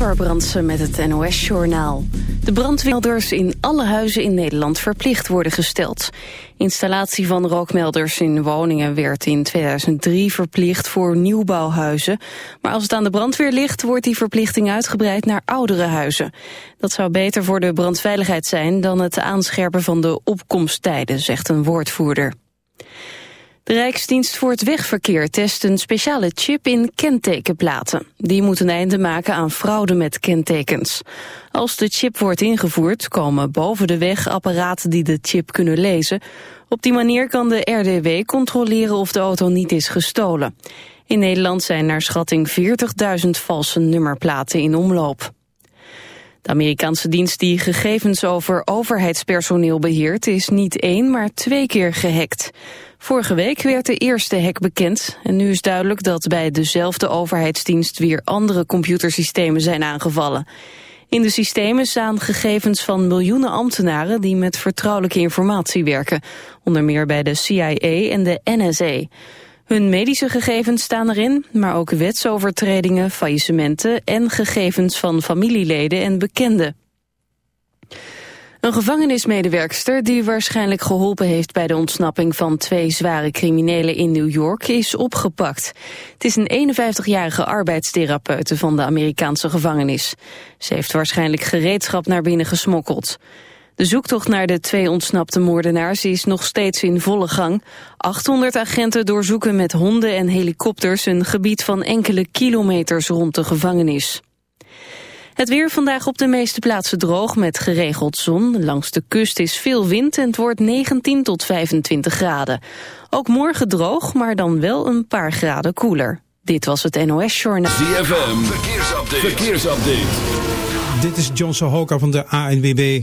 Brandsen met het NOS-journaal. De brandweermelders in alle huizen in Nederland verplicht worden gesteld. Installatie van rookmelders in woningen werd in 2003 verplicht voor nieuwbouwhuizen. Maar als het aan de brandweer ligt, wordt die verplichting uitgebreid naar oudere huizen. Dat zou beter voor de brandveiligheid zijn dan het aanscherpen van de opkomsttijden, zegt een woordvoerder. De Rijksdienst voor het Wegverkeer test een speciale chip in kentekenplaten. Die moet een einde maken aan fraude met kentekens. Als de chip wordt ingevoerd, komen boven de weg apparaten die de chip kunnen lezen. Op die manier kan de RDW controleren of de auto niet is gestolen. In Nederland zijn naar schatting 40.000 valse nummerplaten in omloop. De Amerikaanse dienst die gegevens over overheidspersoneel beheert... is niet één, maar twee keer gehackt. Vorige week werd de eerste hack bekend en nu is duidelijk dat bij dezelfde overheidsdienst weer andere computersystemen zijn aangevallen. In de systemen staan gegevens van miljoenen ambtenaren die met vertrouwelijke informatie werken, onder meer bij de CIA en de NSA. Hun medische gegevens staan erin, maar ook wetsovertredingen, faillissementen en gegevens van familieleden en bekenden. Een gevangenismedewerkster die waarschijnlijk geholpen heeft bij de ontsnapping van twee zware criminelen in New York is opgepakt. Het is een 51-jarige arbeidstherapeute van de Amerikaanse gevangenis. Ze heeft waarschijnlijk gereedschap naar binnen gesmokkeld. De zoektocht naar de twee ontsnapte moordenaars is nog steeds in volle gang. 800 agenten doorzoeken met honden en helikopters een gebied van enkele kilometers rond de gevangenis. Het weer vandaag op de meeste plaatsen droog met geregeld zon. Langs de kust is veel wind en het wordt 19 tot 25 graden. Ook morgen droog, maar dan wel een paar graden koeler. Dit was het NOS Journaal. ZFM, verkeersupdate. verkeersupdate. Dit is John Sohoka van de ANWB.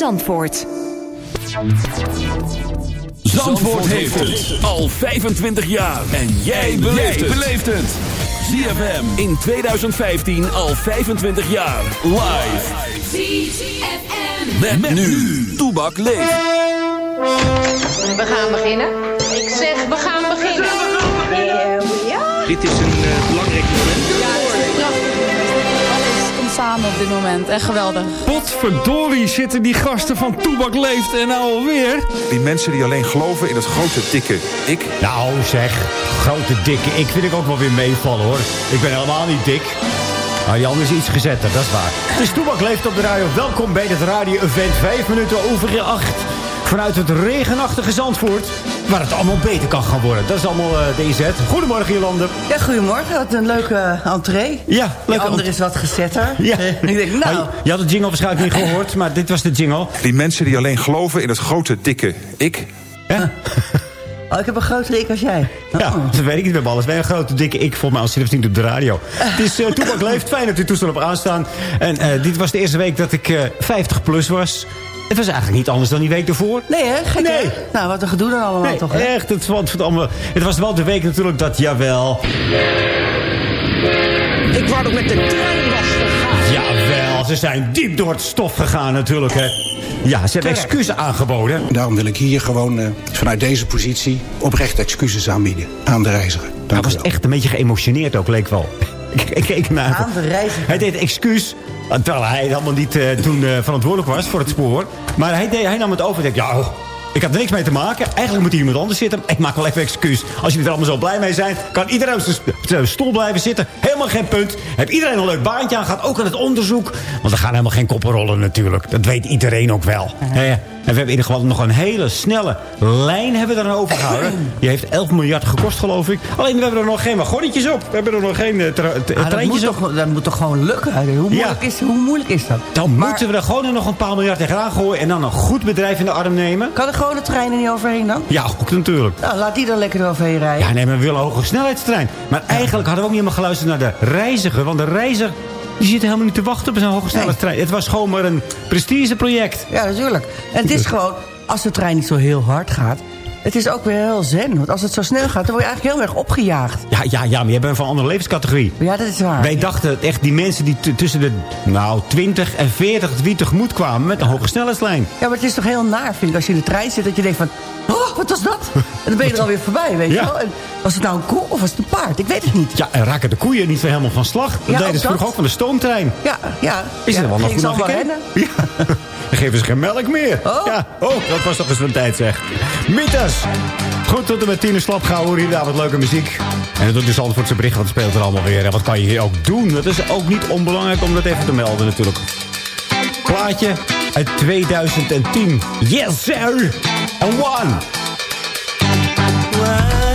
Zandvoort. Zandvoort heeft het al 25 jaar. En jij beleeft het. ZFM in 2015 al 25 jaar. Live. ZFM. Met, nu. Toebak leeft. We gaan beginnen. Ik zeg, we gaan beginnen. Dit is een uh, op dit moment. Echt geweldig. Potverdorie zitten die gasten van Toebak Leeft en nou alweer. Die mensen die alleen geloven in het grote, dikke ik. Nou zeg, grote, dikke ik vind ik ook wel weer meevallen hoor. Ik ben helemaal niet dik. Maar Jan is iets gezetter, dat is waar. Het is Toebak Leeft op de radio. Welkom bij het radio-event. Vijf minuten over acht. Vanuit het regenachtige Zandvoort. Waar het allemaal beter kan gaan worden. Dat is allemaal uh, de inzet. Goedemorgen Jolande. Ja, goedemorgen. Wat een leuke uh, entree. Ja, leuke De andere is wat gezetter. Ja. ik denk, nou... je, je had de jingle waarschijnlijk niet gehoord, maar dit was de jingle. Die mensen die alleen geloven in het grote, dikke ik. Ja. Oh, ik heb een grotere ik als jij. Oh. Ja, dat weet ik niet. We hebben alles. Wij een grote, dikke ik voor mij als je niet op de radio. Het is uh, Toebak Leeft. Fijn dat u toestel op aanstaan. En uh, dit was de eerste week dat ik uh, 50 plus was. Het was eigenlijk niet anders dan die week ervoor. Nee, hè? Gek, Nee. hè? Nou, wat een gedoe dan allemaal Nee, toch, hè? echt. Het was, het, allemaal, het was wel de week natuurlijk dat, jawel... Ik wou ook met de trein was gegaan. Jawel, ze zijn diep door het stof gegaan natuurlijk, hè. Ja, ze hebben excuses aangeboden. Daarom wil ik hier gewoon eh, vanuit deze positie oprecht excuses aanbieden aan de reiziger. Hij Dank u was wel. echt een beetje geëmotioneerd ook, leek wel. Ik, keek naar Aan de reiziger. Hij deed excuus. Terwijl hij helemaal niet eh, toen eh, verantwoordelijk was voor het spoor. Maar hij, deed, hij nam het over en dacht, ja, oh, ik had er niks mee te maken. Eigenlijk moet hier iemand anders zitten. Ik maak wel even excuus. Als jullie er allemaal zo blij mee zijn, kan iedereen op zijn stoel blijven zitten. Helemaal geen punt. Heb iedereen een leuk baantje aan, gaat ook aan het onderzoek. Want er gaan helemaal geen koppen rollen natuurlijk. Dat weet iedereen ook wel. En we hebben in ieder geval nog een hele snelle lijn hebben we er aan overgehouden. Die heeft 11 miljard gekost, geloof ik. Alleen we hebben er nog geen wagonnetjes op. We hebben er nog geen eh, t- Ah, dat, moet op. toch, dat moet toch gewoon lukken? Hoe moeilijk, is, hoe moeilijk is dat? Dan moeten we er gewoon nog een paar miljard tegenaan gooien... en dan een goed bedrijf in de arm nemen. Kan er gewoon de trein er niet overheen dan? Ja, ook natuurlijk. Nou, laat die dan lekker eroverheen rijden. Ja, nee, maar we willen een hoge snelheidstrein. Maar eigenlijk hadden we ook niet helemaal geluisterd naar de reiziger. Want de reiziger die zit helemaal niet te wachten op zo'n hoge snelheidstrein. Het was gewoon maar een prestigeproject. Ja, natuurlijk. En het is gewoon, als de trein niet zo heel hard gaat... het is ook weer heel zen. Want als het zo snel gaat, dan word je eigenlijk heel erg opgejaagd. Ja, ja, ja, maar jij bent van een andere levenscategorie. Ja, dat is waar. Wij dachten echt die mensen die tussen de nou, 20 en 40 wie tegemoet kwamen met een hoge snelheidslijn. Ja, maar het is toch heel naar, vind ik, als je in de trein zit... dat je denkt van, oh, wat was dat? En dan ben je er alweer voorbij, weet Ja. je wel. En was het nou een koe of was het een paard? Ik weet het niet. Ja, en raken de koeien niet helemaal van slag. Dat Ja, deden ze vroeger ook van de stoomtrein. Ja, ja. Is ja, er wel nog goed rennen? Ja. Dan geven ze geen melk meer. Oh. Ja. oh, dat was toch eens een tijd zeg. Goed tot en met uur slap gaan horen hier wat leuke muziek. En dat doet dus altijd voor zijn bericht, wat speelt er allemaal weer. En wat kan je hier ook doen? Dat is ook niet onbelangrijk om dat even te melden natuurlijk. Plaatje uit 2010. Yes sir! And one. One's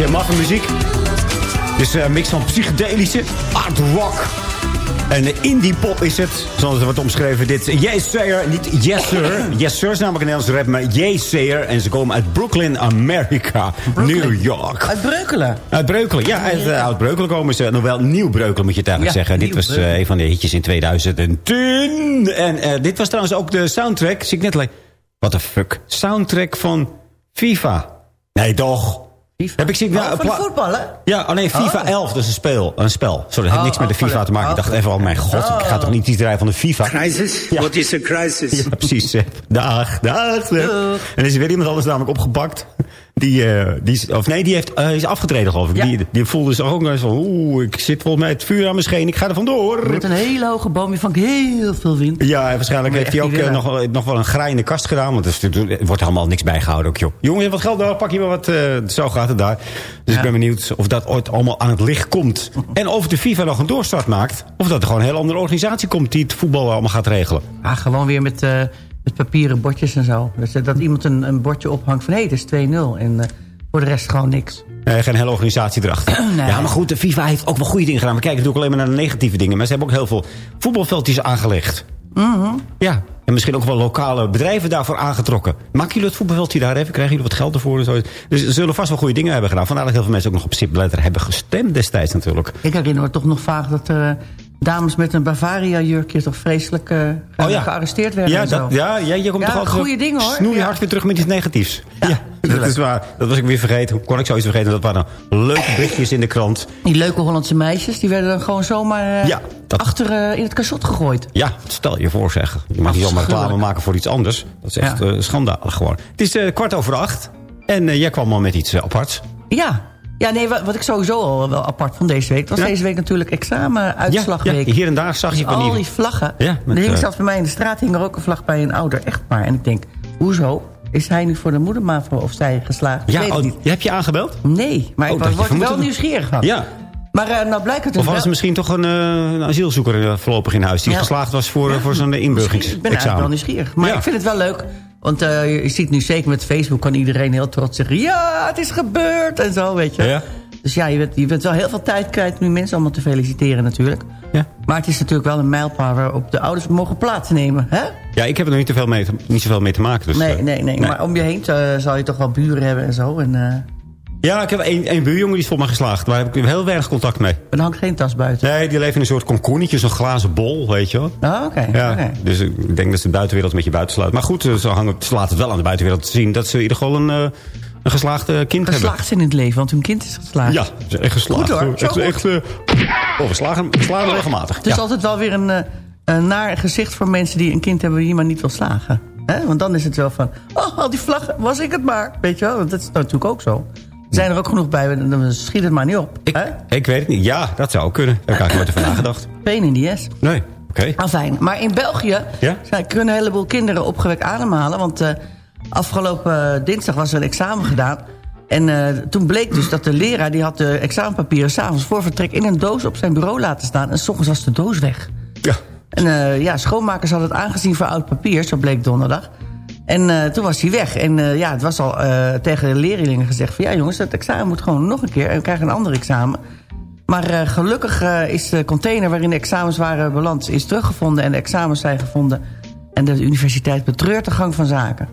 beetje maffe muziek. Dus een mix van psychedelische, art rock en indie pop is het. Zoals het wordt omschreven. Dit Yes Sayer, niet Yes Sir. Yes Sir is namelijk een Nederlandse rap, maar Yes Sayer. En ze komen uit Brooklyn, Amerika. New York. Uit Breukelen. Uit Breukelen, ja. Uit, uh, uit Breukelen komen ze. Nog wel nieuw Breukelen moet je het eigenlijk Ja, zeggen. Dit was uh, Breukelen. een van de hitjes in 2010. En uh, dit was trouwens ook de soundtrack. Zie ik net like, what the fuck. Soundtrack van FIFA. Nee, toch. Heb ik zien, Oh, van de voetballen? ja, oh nee, FIFA Oh. 11, dat is een spel. Een spel. Sorry, dat heeft Oh, niks met de oh, FIFA te maken. Ik dacht oh, even, oh mijn god, ik ga toch niet iets draaien van de FIFA. Crisis? Ja. What is a crisis? Ja, precies. Dag, dag. Seb. En er is weer iemand anders namelijk opgepakt. Die, eh, die is, of nee, die heeft, eh, is afgetreden geloof ik. Ja. Die, die voelde zich ook eens van, oeh, ik zit volgens mij het vuur aan mijn scheen. Ik ga er vandoor. Met een hele hoge boom, je vangt heel veel wind. Ja, en waarschijnlijk heeft hij ook eh, nog, wel- nog wel een grij in de kast gedaan. Want er, er wordt helemaal niks bijgehouden ook, joh. Jongen, wat geld nodig, pak je wel wat. zo gaat het daar. Dus ik ben benieuwd of dat ooit allemaal aan het licht komt. En of de FIFA nog een doorstart maakt. Of dat er gewoon een hele andere organisatie komt die het voetbal allemaal gaat regelen. Ah, gewoon weer met, met papieren bordjes en zo. Dus, eh, dat iemand een, een bordje ophangt van hé, het is 2-0. En eh, voor de rest gewoon niks. Eh, geen hele organisatie erachter. Nee. Ja, maar goed, de FIFA heeft ook wel goede dingen gedaan. We kijken natuurlijk alleen maar naar de negatieve dingen. Maar ze hebben ook heel veel voetbalveldjes aangelegd. Mhm. Ja, en misschien ook wel lokale bedrijven daarvoor aangetrokken. Maken jullie het voetbalveldje daar even? Krijgen jullie wat geld ervoor? En zo? Dus ze zullen vast wel goede dingen hebben gedaan. Vandaar dat heel veel mensen ook nog op Sipletter hebben gestemd destijds natuurlijk. Ik herinner me toch nog vaak dat er dames met een Bavaria-jurkje... toch vreselijk Oh ja. gearresteerd werden Ja, en zo. dat, ja, ja, je komt Ja, toch altijd goede dingen, hoor. Snoei hard weer terug met iets negatiefs. Ja, dat is waar. Dat was ik weer vergeten. Hoe kon ik zoiets vergeten? Dat waren leuke berichtjes in de krant. Die leuke Hollandse meisjes, die werden dan gewoon zomaar dat- achter eh, in het cachot gegooid. Ja, stel je voor zeg. Je mag niet zomaar reclame maken voor iets anders. Dat is echt schandalig gewoon. Het is kwart over acht. En jij kwam al met iets aparts. Ja. Ja, nee, wat, wat ik sowieso al wel apart van deze week... was Ja. deze week natuurlijk examenuitslagweek. Ja, hier en daar zag je Al die- vlaggen. Ja, met, er hing eh, zelfs bij mij in de straat hing er ook een vlag bij een ouder echtpaar. En ik denk, hoezo? Is hij nu voor de moedermavo of zij geslaagd? Ja, het oh, niet. heb je aangebeld? Nee, maar Oh, ik word wel het- nieuwsgierig van. Ja. Maar eh, nou blijkt het dus Of was wel... er misschien toch een, eh, een asielzoeker voorlopig in huis... die Ja. geslaagd was voor, voor zo'n Ik ben eigenlijk wel inburgeringsexamen? nieuwsgierig. Maar Ja. ik vind het wel leuk. Want eh, je ziet nu zeker met Facebook... kan iedereen heel trots zeggen... ja, het is gebeurd en zo, weet je. Ja. Dus ja, je bent, je bent wel heel veel tijd kwijt... nu mensen allemaal te feliciteren natuurlijk. Ja. Maar het is natuurlijk wel een mijlpaal... waarop de ouders mogen plaatsnemen. Hè? Ja, ik heb er nog niet, te veel mee te, niet zoveel mee te maken. Dus, nee, eh, nee, nee, Maar om je heen eh, zal je toch wel buren hebben en zo. En Ja, ik heb een, een buurjongen die is volgens mij geslaagd. Daar heb ik heel weinig contact mee. er hangt geen tas buiten. Nee, die leven in een soort komkoenetje, zo'n glazen bol, weet je wel. Oh, oké. Ja, dus ik denk dat ze de buitenwereld met je buitensluit. Maar goed, ze, hangen, ze laten het wel aan de buitenwereld zien... dat ze in ieder geval een, eh, een geslaagde kind Geslaagd zijn in het leven, want hun kind is geslaagd. hebben. Ja, ze zijn echt geslaagd. Goed hoor, zo Echt, echt, oh, we slagen, we slagen regelmatig. Het is Ja. altijd wel weer een, eh, een naar gezicht voor mensen die een kind hebben die maar niet wil slagen. Hè? Want dan is het wel van, oh, al die vlaggen, was ik het maar. Weet je wel, want dat is natuurlijk ook zo. Zijn er ook genoeg bij, dan schiet het maar niet op. Ik, hè? ik weet het niet. Ja, dat zou kunnen. Daar heb ik eigenlijk nooit over nagedacht. Pain in the ass. Nee, oké. Afijn. Maar in België Ja? zijn, kunnen een heleboel kinderen opgewekt ademhalen. Want eh, afgelopen eh, dinsdag was er een examen gedaan. En eh, toen bleek dus dat de leraar... die had de examenpapieren s'avonds voor vertrek... in een doos op zijn bureau laten staan. En s ochtends was de doos weg. Ja. En ja, schoonmakers hadden het aangezien voor oud papier. Zo bleek donderdag. En eh, toen was hij weg. En eh, ja, het was al eh, tegen de leerlingen gezegd... van ja jongens, het examen moet gewoon nog een keer. En we krijgen een ander examen. Maar gelukkig is de container waarin de examens waren beland... is teruggevonden en de examens zijn gevonden. En de universiteit betreurt de gang van zaken.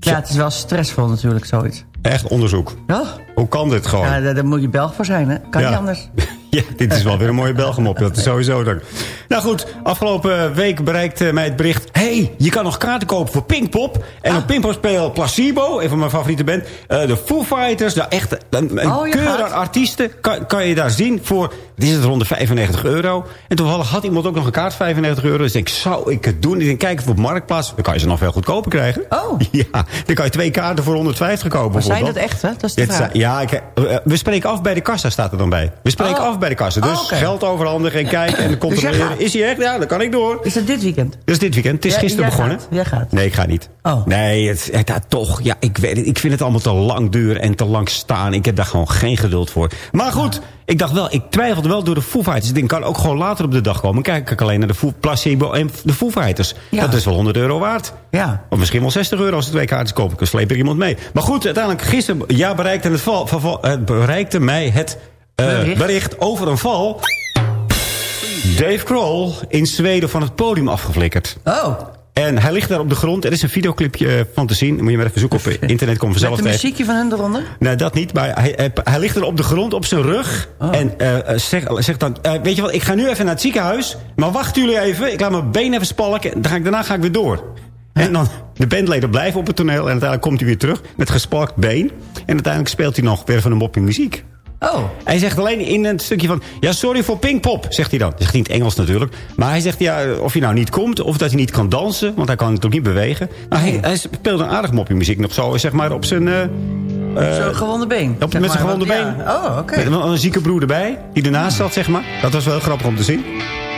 Ja, het is wel stressvol natuurlijk, zoiets. Echt onderzoek. Ja, Hoe kan dit gewoon? ja daar, daar moet je Belg voor zijn, hè? Kan Ja. niet anders. Ja, dit is wel weer een mooie Belgemop. Dat is sowieso leuk. Nou goed, afgelopen week bereikte mij het bericht... hey, je kan nog kaarten kopen voor Pinkpop. En Ah. op Pinkpop spelen Placebo, een van mijn favoriete band. eh, de Foo Fighters, nou echt een, een Oh, artiesten... Kan, kan je daar zien voor, dit is het rond de 95 euro. En toevallig had iemand ook nog een kaart 95 euro. Dus ik denk, zou ik het doen? Ik denk, kijk even op Marktplaats. Dan kan je ze nog veel goedkoper krijgen. Oh. Ja, dan kan je twee kaarten voor 150 kopen. Maar zijn dat echt, hè? Dat is de vraag. zijn- ja, ik, eh, we spreken af bij de kassa, staat er dan bij. We spreken Oh. af bij de kassa. Dus Oh, geld overhandigen en kijken en jij controleren. is hij echt? Ja, dan kan ik door. Is het dit weekend? Dus dit weekend. Het is Ja, gisteren jij begonnen. gaat. Jij gaat. Nee, ik ga niet. Oh. Nee, het, het, het- toch. Ja, ik weet het. Ik vind het allemaal te lang duren en te lang staan. Ik heb daar gewoon geen geduld voor. Maar goed, Ik dacht wel, ik twijfelde wel door de Foo Fighters. Ik denk, kan ook gewoon later op de dag komen. Kijk ik alleen naar de Foo, Placebo en de Foo Fighters. Ja. Dat is wel 100 euro waard. Ja. Of misschien wel 60 euro als er twee kaartjes kopen. Dan sleep er iemand mee. Maar goed, uiteindelijk gisteren ja, bereikte, het val, eh, bereikte mij het eh, Bericht. bericht. over een val. Dave Kroll in Zweden van het podium afgeflikkerd. Oh, En hij ligt daar op de grond. Er is een videoclipje eh, van te zien. Moet je maar even zoeken op eh, internet. Kom met vanzelf een tegen. muziekje van hun eronder? Nee, dat niet. Maar hij, hij, hij ligt er op de grond, op zijn rug. En eh, zegt zegt dan, eh, weet je wat, ik ga nu even naar het ziekenhuis. Maar wachten jullie even. Ik laat mijn been even spalken. Dan ga ik, daarna ga ik weer door. En dan, de bandleden blijven op het toneel. En uiteindelijk komt hij weer terug met gespalkt been. En uiteindelijk speelt hij nog weer van een mopping muziek. Oh, Hij zegt alleen in een stukje van... Ja, sorry voor Pinkpop, zegt hij dan. Dat zegt hij in het Engels natuurlijk. Maar hij zegt ja, of hij nou niet komt... of dat hij niet kan dansen, want hij kan natuurlijk niet bewegen. Maar hij, hij speelt een aardig moppingmuziek nog zo, zeg maar, op zijn... eh, eh, zo'n gewonde been. op, met zijn gewonde been. ja. Oh, oké. Met een, een zieke broer erbij, die ernaast zat, zeg maar. Dat was wel grappig om te zien.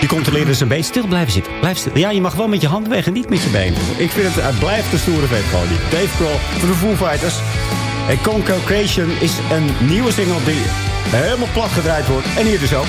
Die controleerde zijn been. Stil blijven zitten. Blijf stil. Ja, je mag wel met je hand weg en niet met je been. Ik vind het, hij blijft de stoere vet gewoon. Die Dave Kroll van de Foo Fighters. En Convocation is een nieuwe single die helemaal plat gedraaid wordt. En hier dus ook.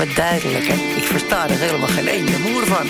Wat duidelijker. Ik versta er helemaal geen ene moer van.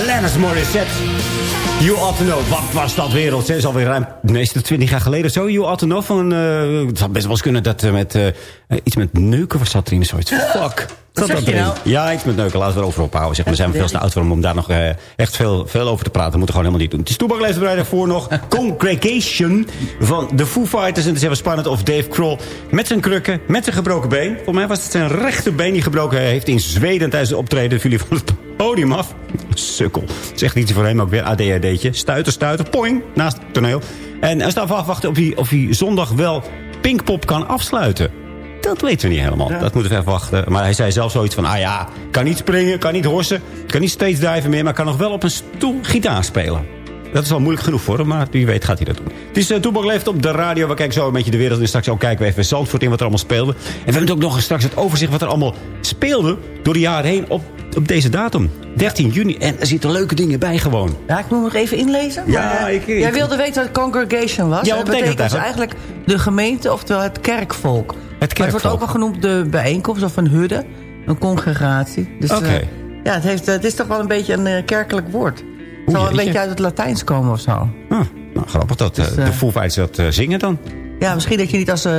Alanis Morissette. You Ought To Know. Wat was dat wereld? Ze is alweer ruim meestal 20 jaar geleden zo. You Ought To Know van... eh, het zou best wel eens kunnen dat eh, met... eh, iets met neuken was dat erin. Zoiets. Fuck. Wat dat je nou? Ja, iets met neuken. Laten we erover ophouden. Zeg. maar. We zijn veel te oud voor om- daar nog eh, echt veel, veel over te praten. Dat moeten we gewoon helemaal niet doen. Het is toebakleefdebreid voor nog Congregation van de Foo Fighters. En het is even spannend of Dave Kroll met zijn krukken, met zijn gebroken been. Volgens mij was het zijn rechterbeen die gebroken heeft in Zweden tijdens het optreden. Hij van het podium af. Sukkel. Zegt iets voor hem ook weer. ADHD'tje. Stuiter, stuiter. Poing. Naast het toneel. En hij staat afwachten of hij, of hij zondag wel Pinkpop kan afsluiten. Dat weten we niet helemaal. Dat moeten we even wachten. Maar hij zei zelf zoiets van... Ah ja, kan niet springen, kan niet horsen... kan niet steeds duiven meer... maar kan nog wel op een stoel gitaar spelen. Dat is al moeilijk genoeg voor hem, maar wie weet gaat hij dat doen. Het is uh, Toebak leeft op de radio. We kijken zo een beetje de wereld in. Straks ook kijken we even Zandvoort in wat er allemaal speelde. En we hebben ook nog straks het overzicht wat er allemaal speelde... door de jaren heen op, op deze datum. 13 juni. En er zitten leuke dingen bij gewoon. Ja, ik moet nog even inlezen. Ja, maar, eh, ik- ik- Jij wilde weten wat congregation was. Ja, wat dat betekent dus eigenlijk de gemeente, oftewel het kerkvolk. Maar het wordt kerkvolk. ook wel genoemd de bijeenkomst of een hudde. Een congregatie. Dus, Oké. eh, ja, het, heeft, het is toch wel een beetje een kerkelijk woord. Het zal wel een beetje uit het Latijns komen of zo. Ah, nou, grappig dat eh, Dus, eh, de Foo Fighters dat eh, zingen dan. Ja, misschien dat je niet als, eh,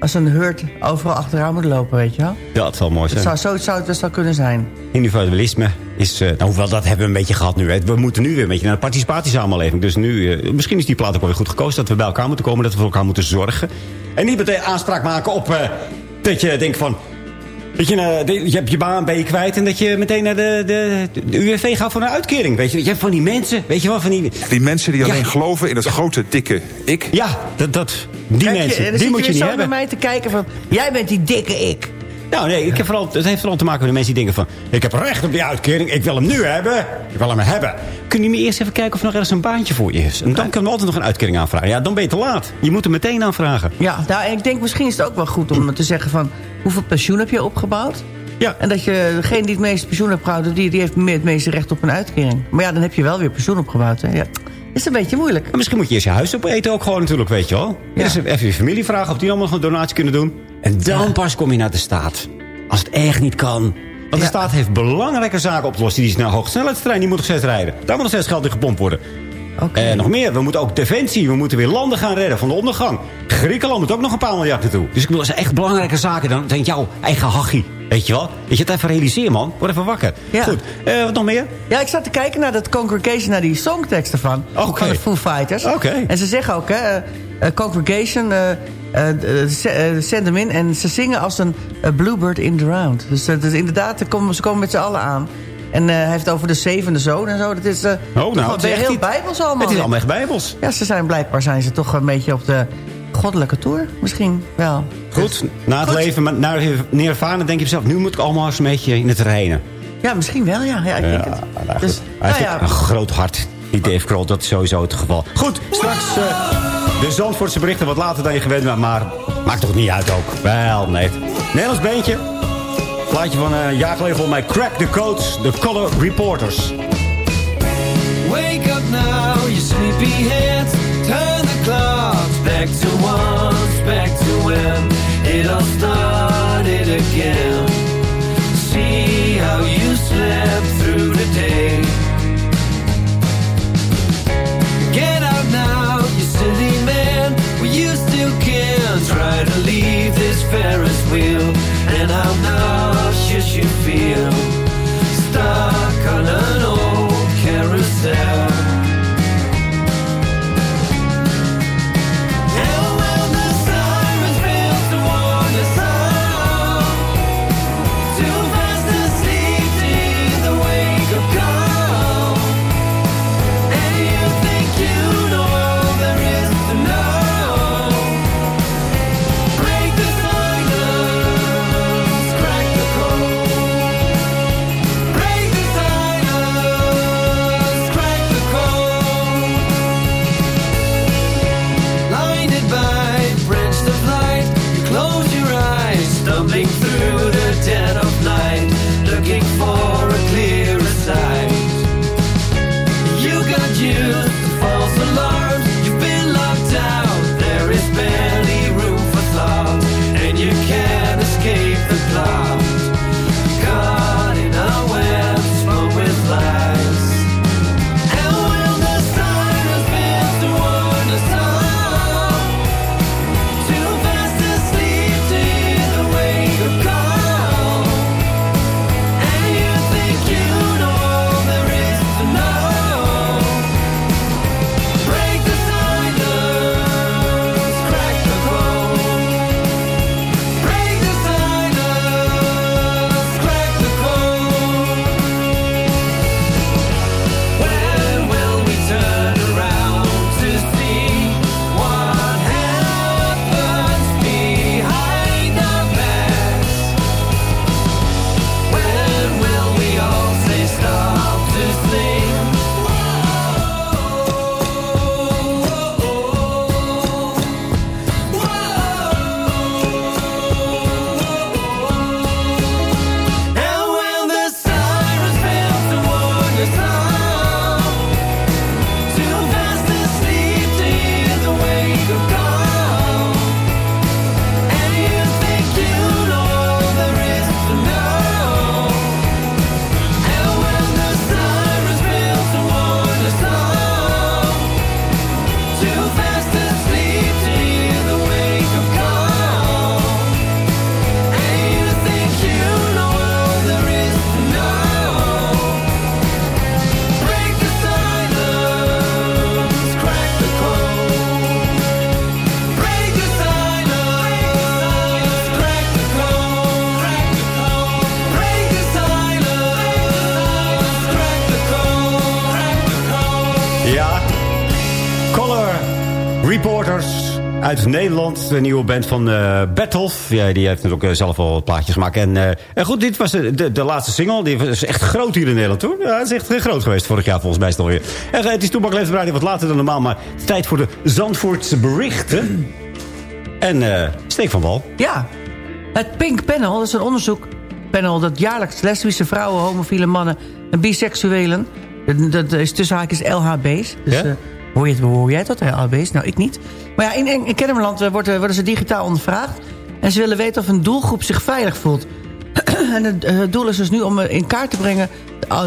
als een hurt overal achteraan moet lopen, weet je wel. Dat zal mooi Het zijn. zou, zoiets zou het best wel kunnen zijn. Individualisme is... eh, nou, hoewel, dat hebben we een beetje gehad nu. Hè. We moeten nu weer een beetje naar de participatiesamenleving. Dus nu, eh, misschien is die plaat ook wel weer goed gekozen. Dat we bij elkaar moeten komen, dat we voor elkaar moeten zorgen. En niet meteen aanspraak maken op eh, dat je denkt van... Dat je, eh, de- je hebt je baan, ben je kwijt... en dat je meteen naar de, de, de UWV gaat voor een uitkering. Weet je, je hebt van die mensen, weet je wel, van die... Die mensen die Ja. alleen geloven in het grote, dikke ik. Ja, dat, dat, die Kijk je, mensen, en dan die moet je weer niet zo hebben. naar mij te kijken van... Jij bent die dikke ik. Nou nee, ik heb vooral, het heeft vooral te maken met de mensen die denken van... ik heb recht op die uitkering, ik wil hem nu hebben. Ik wil hem hebben. Kun je niet eerst even kijken of er nog ergens een baantje voor je is? En dan kunnen we altijd nog een uitkering aanvragen. Ja, dan ben je te laat. Je moet hem meteen aanvragen. Ja, nou, en ik denk misschien is het ook wel goed om te zeggen van... hoeveel pensioen heb je opgebouwd? Ja. En dat je degene die het meeste pensioen heeft gehouden... die, die heeft me- het meeste recht op een uitkering. Maar ja, dan heb je wel weer pensioen opgebouwd. Hè? Ja. Is een beetje moeilijk. Maar misschien moet je eerst je huis opeten ook gewoon natuurlijk, weet je wel. Ja. Dus even je familie vragen of die allemaal nog een donatie kunnen doen. En dan pas kom je naar de staat. Als het echt niet kan. Want de Ja. staat heeft belangrijke zaken op te lossen. Die is naar hoogsnelheidstrein, die moet nog steeds rijden. Daar moet nog steeds geld in gepompt worden. Oké. En nog meer, we moeten ook defensie. We moeten weer landen gaan redden van de ondergang. Griekenland moet ook nog een paar miljard naartoe. Dus ik bedoel, dat zijn echt belangrijke zaken. Dan denk jouw eigen hachie. Weet je wel? Dat je het even realiseert, man. Word even wakker. Ja. Goed, eh, wat nog meer? Ja, ik zat te kijken naar dat Congregation, naar die songtekst ervan. Oké. Van de Foo Fighters. Oké. En ze zeggen ook, hè, eh, eh, Congregation, eh, eh, eh, eh, send them in. En ze zingen als een bluebird in the round. Dus, dus inderdaad, ze komen, ze komen met z'n allen aan. En hij heeft het over de zevende zoon en zo. Dat is, eh toch wel het is heel niet- bijbels allemaal. Het is allemaal echt bijbels. Ja, ze zijn blijkbaar zijn ze toch een beetje op de goddelijke tour. Misschien wel. Goed, na het Goed. leven, maar naar Nirvana denk je zelf... nu moet ik allemaal eens een beetje in het reinen. Ja, misschien wel, ja. ja ik denk het. nou, Dus. Hij heeft nou ja. een groot hart, die Dave Kroll. Dat is sowieso het geval. Goed, straks de Zandvoortse berichten wat later dan je gewend bent. Maar maakt toch niet uit ook. Wel, nee. Nederlands beentje. Plaatje van eh, een jaar geleden volgens mij. Crack the Codes, The Color Reporters. Wake up now, you sleepyheads. Turn the clocks back to once, back to when it all started again. See how you slept through wheel. And how nauseous you feel. Stuck on an old carousel. Uit Nederland. De nieuwe band van eh Bertolf. Ja, die heeft natuurlijk ook zelf al plaatjes gemaakt. En, eh, en goed, dit was de, de, de laatste single. Die is echt groot hier in Nederland, hoor. Ja, het is echt eh, groot geweest vorig jaar, volgens mij is het alweer. En, eh, het is Toepak wat later dan normaal. Maar tijd voor de Zandvoortse berichten. En eh Steek van Wal. Ja, het Pink Panel, dat is een onderzoekpanel... dat jaarlijks lesbische vrouwen, homofiele mannen en biseksuelen... dat, dat is tussen haakjes LHB's. Dus, Ja? Eh, hoor, je het, hoor jij dat, LHB's? Nou, ik niet. Maar ja, in, in Kennemerland eh, worden, ze digitaal ondervraagd... en ze willen weten of een doelgroep zich veilig voelt. en het, eh, het doel is dus nu om eh, in kaart te brengen...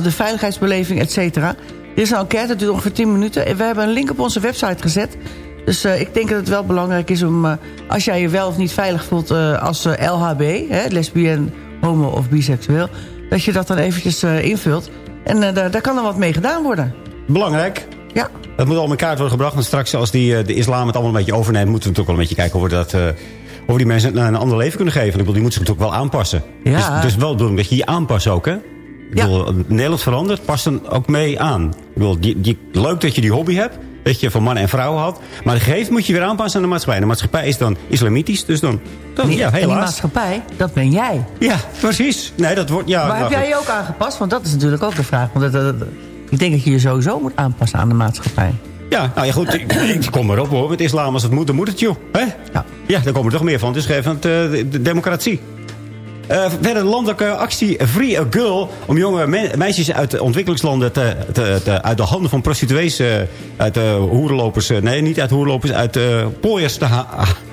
de, veiligheidsbeleving, et cetera. Er is een enquête, dat duurt ongeveer 10 minuten. En we hebben een link op onze website gezet... Dus eh, ik denk dat het wel belangrijk is om, eh, als jij je wel of niet veilig voelt eh, als eh, LHB, hè, lesbien, homo of biseksueel, dat je dat dan eventjes eh, invult. En eh, daar, daar kan dan wat mee gedaan worden. Belangrijk. Ja. Dat moet allemaal in kaart worden gebracht. Want straks als die, eh, de islam het allemaal een beetje overneemt... moeten we natuurlijk wel een beetje kijken hoe we, dat, eh, hoe we die mensen een, een ander leven kunnen geven. Ik bedoel, die moeten zich natuurlijk wel aanpassen. Ja. Dus, dus wel de bedoeling dat je je aanpast ook, hè? Ik bedoel, Nederland verandert, past dan ook mee aan. Ik bedoel, die, die, leuk dat je die hobby hebt. Dat je van mannen en vrouwen had. Maar gegeven moment moet je weer aanpassen aan de maatschappij. En de maatschappij is dan islamitisch. Dus dan, dan ja, en die helaas. maatschappij, dat ben jij. Ja, precies. Nee, dat wordt... Ja, maar heb jij je ook aangepast? Want dat is natuurlijk ook de vraag. Want dat- ik denk dat je je sowieso moet aanpassen aan de maatschappij. Ja, nou ja, goed. Ik, ik kom erop hoor. Met islam, als het moet, dan moet het, joh. Hè? Ja. ja, daar komen er toch meer van. Het is het, eh, de, de democratie. Eh verder landelijke actie Free a Girl... om jonge me- meisjes uit de ontwikkelingslanden... Te, te, te- uit de handen van prostituees... eh, uit eh, nee, niet uit hoerenlopers... uit pooiers te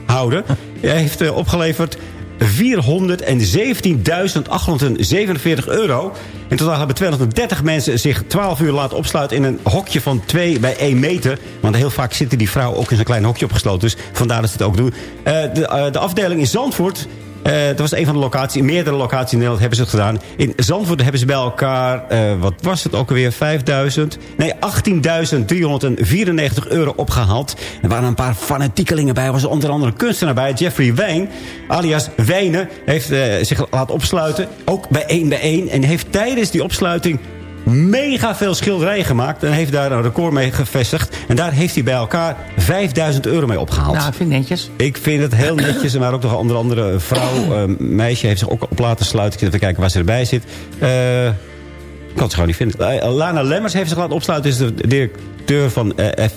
houden. Hij heeft opgeleverd 417.847 euro. In totaal hebben 230 mensen zich 12 uur laten opsluiten... in een hokje van 2 bij 1 meter. Want heel vaak zitten die vrouwen ook in zo'n klein hokje opgesloten. Dus vandaar dat ze het ook doen. Eh, de, eh, de afdeling in Zandvoort... eh, dat was een van de locaties. Meerdere locaties in Nederland hebben ze het gedaan. In Zandvoort hebben ze bij elkaar... eh, wat was het ook alweer? 5.000? Nee, 18.394 euro opgehaald. Er waren een paar fanatiekelingen bij. Er was onder andere een kunstenaar bij. Jeffrey Wijn, alias Wijnen, heeft eh, zich laten opsluiten. Ook bij 1 bij 1. En heeft tijdens die opsluiting mega veel schilderijen gemaakt. En heeft daar een record mee gevestigd. En daar heeft hij bij elkaar 5000 euro mee opgehaald. Nou, ik vind het netjes. Ik vind het heel netjes. Maar ook nog een andere, andere vrouw, eh, meisje, heeft zich ook op laten sluiten. Ik zit even kijken waar ze erbij zit. Eh, ik kan het gewoon niet vinden. Eh, Lana Lemmers heeft zich laten opsluiten. Is de directeur van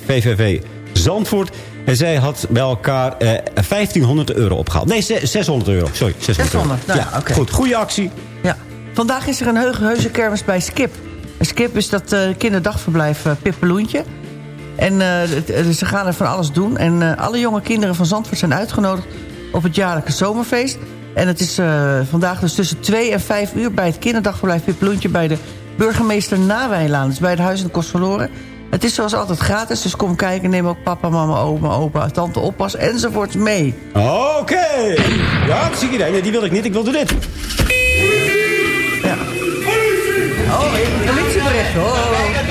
VVV Zandvoort. En zij had bij elkaar eh 1500 euro opgehaald. Nee, ze- 600 euro. Sorry, 600, 600, nou ja, oké. Goed, goede actie. Ja. Vandaag is er een heuse, heuse kermis bij Skip. Skip is dat eh, kinderdagverblijf uh, Pippeloentje. En eh, ze gaan er van alles doen. En eh, alle jonge kinderen van Zandvoort zijn uitgenodigd op het jaarlijke zomerfeest. En het is eh, vandaag dus tussen 2 en 5 uur bij het kinderdagverblijf Pippeloentje... bij de burgemeester Nawijnlaan, dus bij het Huis in de Kost verloren. Het is zoals altijd gratis, dus kom kijken. Neem ook papa, mama, oma, opa, tante, oppas enzovoorts mee. Oké. Ja, dat zie ik idee. Nee, die wil ik niet. Ik wilde dit. Oh, politiebericht. Oh.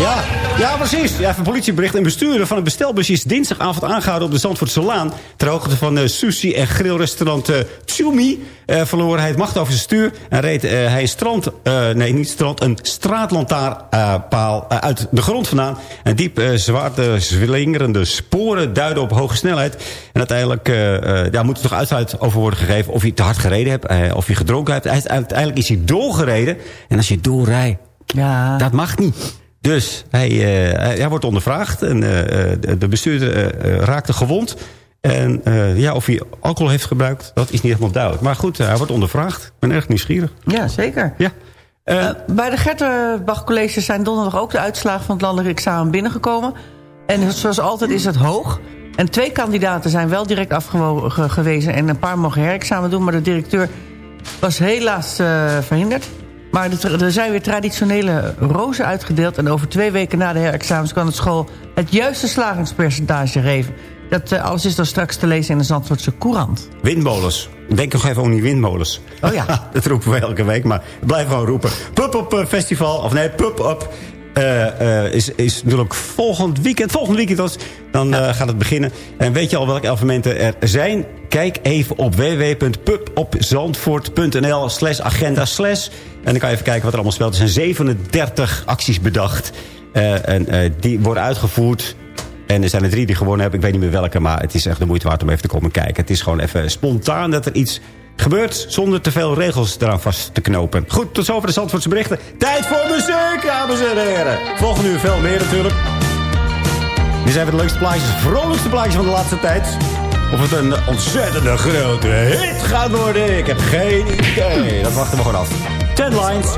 Ja, ja, precies. Ja, van politiebericht. Een bestuurder van een bestelbusje is dinsdagavond aangehouden op de Zandvoortse Laan. Ter hoogte van eh, sushi- en grillrestaurant eh Tsumi. Eh, verloor hij het macht over zijn stuur. En reed hij een strand, nee niet strand, een straatlantaarnpaal eh, uit de grond vandaan. En diep zwarte, slingerende sporen duiden op hoge snelheid. En uiteindelijk ja, moet er toch uitsluit over worden gegeven of hij te hard gereden hebt. of hij gedronken hebt. Uiteindelijk is hij doorgereden. En als je doorrijdt, Ja. dat mag niet. Dus hij, eh, hij, hij wordt ondervraagd. En eh, eh, de, de bestuurder raakte gewond. En ja, of hij alcohol heeft gebruikt, dat is niet helemaal duidelijk. Maar goed, hij wordt ondervraagd. Ik ben erg nieuwsgierig. Ja, zeker. Ja. Bij de Gerterbach College zijn donderdag ook de uitslagen van het landelijk examen binnengekomen. En zoals altijd is het hoog. En twee kandidaten zijn wel direct afgewezen en een paar mogen herexamen doen. Maar de directeur was helaas verhinderd. Maar de er zijn weer traditionele rozen uitgedeeld. En over twee weken na de herexamens kan het school het juiste slagingspercentage geven. Dat eh, alles is dan straks te lezen in de Zandvoortse Courant. Windmolens. Denk nog even om die windmolens. Oh ja. dat roepen we elke week, maar blijf gewoon roepen. Pub-up eh, festival, of nee, pub-up... eh, eh, is, is natuurlijk volgend weekend. Volgend weekend als, dan eh, gaat het beginnen. En weet je al welke evenementen er zijn? Kijk even op www.pubopzandvoort.nl slash agenda slash. En dan kan je even kijken wat er allemaal speelt. Er zijn 37 acties bedacht. Eh, en die worden uitgevoerd En er zijn er drie die gewonnen hebben. Ik weet niet meer welke, maar het is echt de moeite waard om even te komen kijken. Het is gewoon even spontaan dat er iets gebeurt... zonder te veel regels eraan vast te knopen. Goed, tot zover de Zandvoortse berichten. Tijd voor muziek, dames en heren. Volgende uur veel meer natuurlijk. Dit zijn weer de leukste plaatjes, vrolijkste plaatjes van de laatste tijd. Of het een ontzettende grote hit gaat worden, ik heb geen idee. Dat wachten we gewoon af. Ten lines.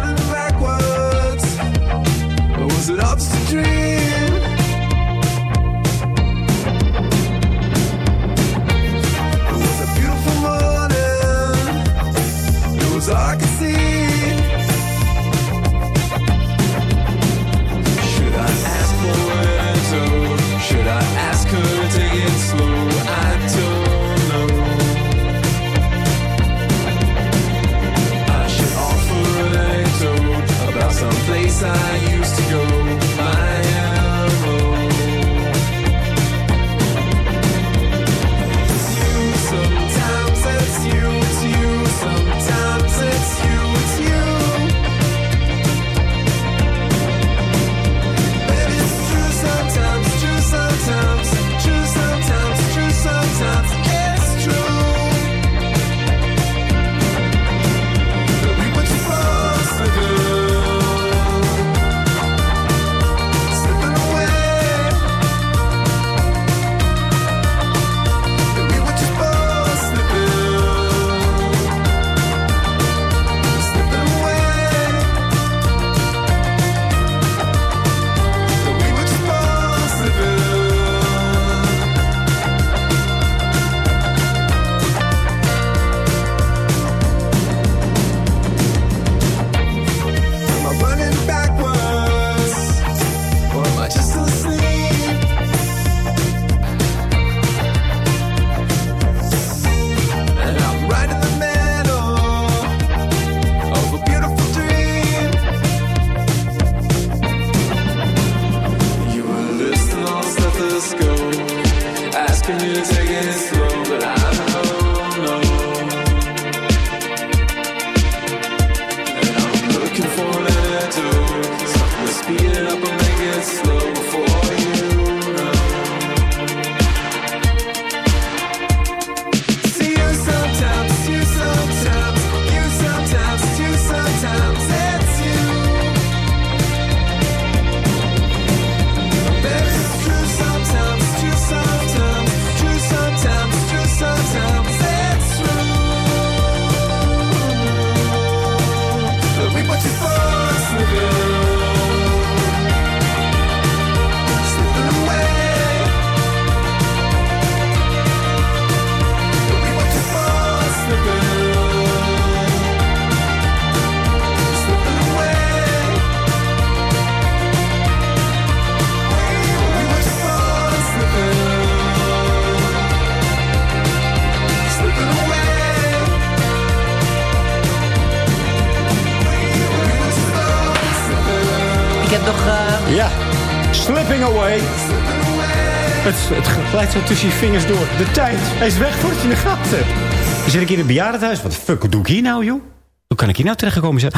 It was all I could Het, het glijdt zo tussen je vingers door. De tijd, hij is weg voordat je in de gaten hebt. Dan zit ik in een bejaardenhuis. Wat de fuck, wat doe ik hier nou, joh? Hoe kan ik hier nou terechtgekomen zijn?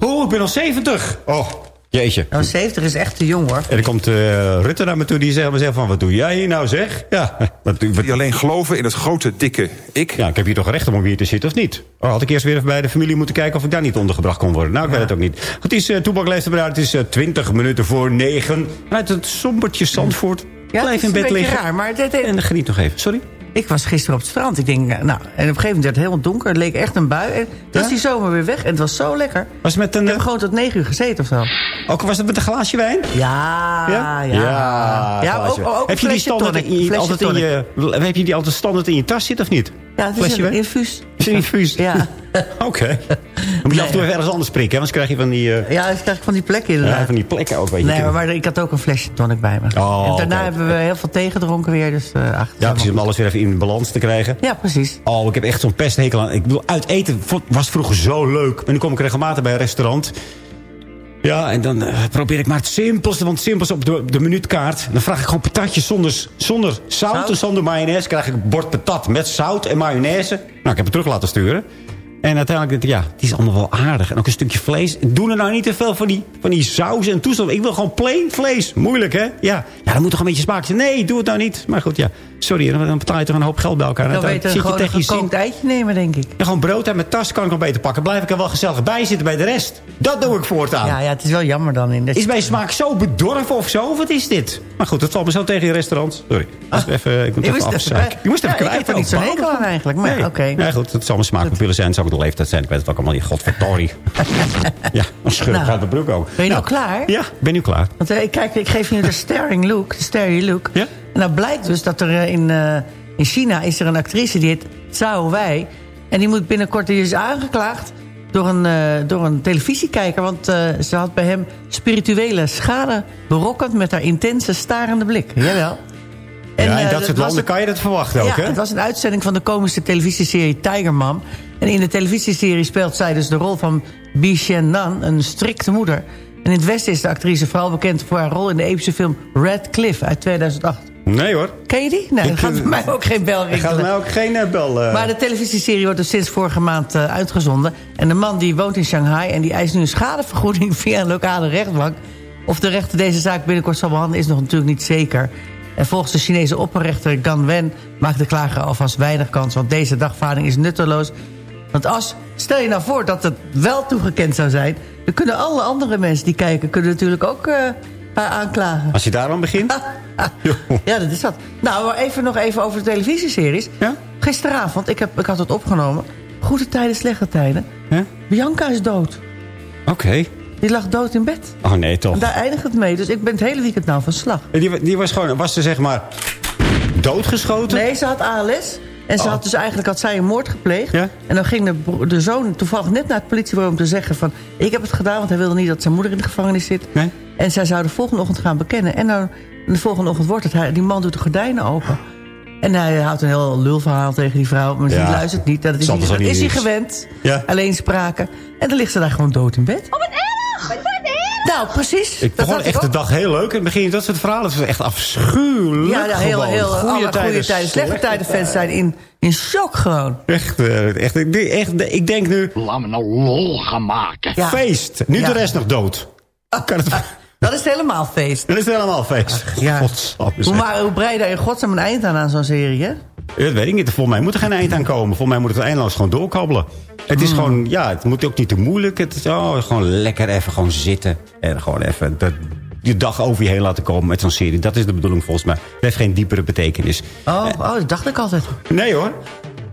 Oh, ik ben al 70. Oh, jeetje. Nou, 70 is echt te jong hoor. En dan komt eh, Rutte naar me toe. Die zegt, me zegt van, wat doe jij hier nou, zeg? Ja, wat, wat, Die alleen geloven in het grote, dikke ik. ja, ik heb hier toch recht om hier te zitten, of niet? Oh, had ik eerst weer even bij de familie moeten kijken... of ik daar niet ondergebracht kon worden. Nou, ik weet het ook niet. Het is uh, Toepak leeft erbij. Het is eh, 20 minuten voor 9. Uit het sombertje Zandvoort. Ja, Blijf in is bed liggen. raar, maar dit, dit- En geniet nog even. Sorry? ik was gisteren op het strand. Ik denk, nou, en op een gegeven moment werd het helemaal donker. Het leek echt een bui. En toen was Ja? die zomer weer weg. En het was zo lekker. Was met een... Ik heb eh, gewoon tot negen uur gezeten of zo. ook was het met een glaasje wijn? Ja, ja. Ja, ook, ook heb je die standaard tonic, in je, flesje altijd in je, heb je die altijd standaard in je tas zitten of niet? Ja, het is Flesje een wijn? infuus. Is een infuus? Ja. Oké. moet je af en toe even ergens anders prikken, hè? anders krijg je van die, eh, Ja, dan krijg ik van die plekken inderdaad. ja, van die plekken ook, weet je. Nee, maar, maar ik had ook een flesje tonic bij me. Oh, en daarna hebben we heel veel thee gedronken weer. Dus, ach, Ja, precies, om alles weer even in balans te krijgen. Ja, precies. Oh, ik heb echt zo'n pesthekel aan. Ik bedoel, uit eten was vroeger zo leuk. En dan kom ik regelmatig bij een restaurant. Ja, en dan eh, probeer ik maar het simpelste, want het simpelste op de, de minuutkaart. Dan vraag ik gewoon patatjes zonder, zonder zout, Zout? en zonder mayonaise. krijg ik een bord patat met zout en mayonaise. Nou, ik heb het terug laten sturen. En uiteindelijk, ja, het is allemaal wel aardig. En ook een stukje vlees. Doe er nou niet te veel van die, van die saus en toestand. Ik wil gewoon plain vlees. Moeilijk, hè? Ja, ja dan moet toch een beetje smaak zijn. Nee, doe het nou niet. Maar goed, ja. Sorry, dan, dan betaal je toch een hoop geld bij elkaar. Ik En dan beter zit je gewoon een je eitje nemen, denk ik. Ja, gewoon brood uit mijn tas kan ik nog beter pakken. Blijf ik er wel gezellig bij zitten bij de rest. Dat doe ik voortaan. Ja, ja, het is wel jammer dan. In Is mijn smaak zo bedorven of zo? Wat is dit? Maar goed, dat valt me zo tegen je restaurant. Sorry. Ik moest even, ik moet Je even afzeiken. Ik moest even Ja, ik kwijt. er niet zo'n hekel aan eigenlijk, maar nee. oké. Nee, goed, het zal mijn smaakpapillen zijn. Het zal ook de leeftijd zijn. Ik weet het ook allemaal niet. Godverdorie. ja, een schurk Nou, uit de broek ook. Ben je Nou, nou klaar? Ja, ik ben nu klaar. Want eh, kijk, ik geef je nu de staring look. De staring look. Ja? En nou blijkt dus dat er eh, in, eh, in China is er een actrice die heet Zhao Wei. En die moet binnenkort, die is aangeklaagd door een, eh, door een televisiekijker. Want ze had bij hem spirituele schade berokkend met haar intense starende blik. Jawel. ja, in dat dat soort landen een- kan je dat verwachten ook, hè? het was een uitzending van de komische televisieserie Tiger Mom. En in de televisieserie speelt zij dus de rol van Bi Shen Nan, een strikte moeder. En in het Westen is de actrice vooral bekend voor haar rol in de epische film Red Cliff uit 2008. Nee hoor. Ken je die? Nee, dat gaat eh, bij mij ook geen bel Er gaat rinkelen. mij ook geen eh, bel... eh, Maar de televisieserie wordt dus sinds vorige maand uitgezonden. En de man die woont in Shanghai en die eist nu een schadevergoeding via een lokale rechtbank. Of de rechter deze zaak binnenkort zal behandelen is nog natuurlijk niet zeker. En volgens de Chinese opperrechter Gan Wen maakt de klager alvast weinig kans. Want deze dagvaarding is nutteloos. Want als, stel je nou voor dat het wel toegekend zou zijn... dan kunnen alle andere mensen die kijken kunnen natuurlijk ook haar aanklagen. Als je daar aan begint... Ja, dat is dat. Nou, even nog even over de televisieseries. Gisteravond, ik, heb, ik had het opgenomen. Goede tijden, slechte tijden. Ja? Bianca is dood. Oké. Die lag dood in bed. Oh nee, toch. En daar eindigt het mee. Dus ik ben het hele weekend nou van slag. Die, die was gewoon... Was ze zeg maar... Doodgeschoten? Nee, ze had ALS. En ze Oh. had dus eigenlijk had zij een moord gepleegd. Ja? En dan ging de, de zoon toevallig net naar het politiebureau om te zeggen van... ik heb het gedaan, want hij wilde niet dat zijn moeder in de gevangenis zit. Nee? En zij zou de volgende ochtend gaan bekennen. En dan de volgende ochtend wordt het. Hij, die man doet de gordijnen open. En hij houdt een heel lulverhaal tegen die vrouw. Maar Ja. die luistert niet. Dat is, niet, dat is hij gewend. Ja. Alleen spraken. En dan ligt ze daar gewoon dood in bed. Oh, wat erg! Nou, precies. Ik Dat begon had echt ik de dag heel leuk. En begin je dat soort verhalen. Het was echt afschuwelijk. Ja, ja, heel, heel, goede tijden, slechte tijden fans zijn in, in shock gewoon. Echt, eh, echt, ik, denk- echt, ik denk nu... Laat me nou lol gaan maken. Ja. Feest. Nu Ja. de rest nog dood. Kan het, Dat is helemaal feest. dan is het helemaal feest. Ja. Maar, hoe breid daar in godsnaam een eind aan aan zo'n serie, hè? Dat weet ik niet. Volgens mij moet er geen eind aan komen. Volgens mij moet het eindeloos gewoon doorkabbelen. Het Hmm. is gewoon, ja, het moet ook niet te moeilijk. Het is oh, gewoon lekker even gewoon zitten. En gewoon even de, die dag over je heen laten komen met zo'n serie. Dat is de bedoeling volgens mij. Het heeft geen diepere betekenis. Oh, oh, dat dacht ik altijd. Nee hoor.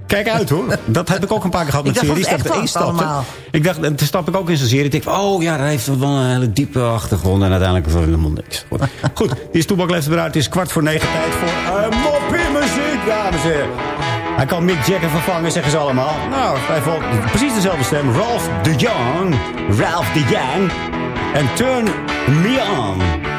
Kijk uit hoor. Dat heb ik ook een paar keer gehad met series. dat er echt één stapte. Ik dacht, en toen stap ik ook in zo'n serie. Ik denk, oh ja, daar heeft wel een hele diepe achtergrond. En uiteindelijk is er helemaal niks. Goed, Goed hier is Toebak Leeft eruit. Het is kwart voor negen tijd voor uh, moppie muziek, dames en heren. Hij kan Mick Jagger vervangen, zeggen ze allemaal. Nou, hij valt precies dezelfde stem. Ralph de Young. Ralph de Young. En Turn Me On.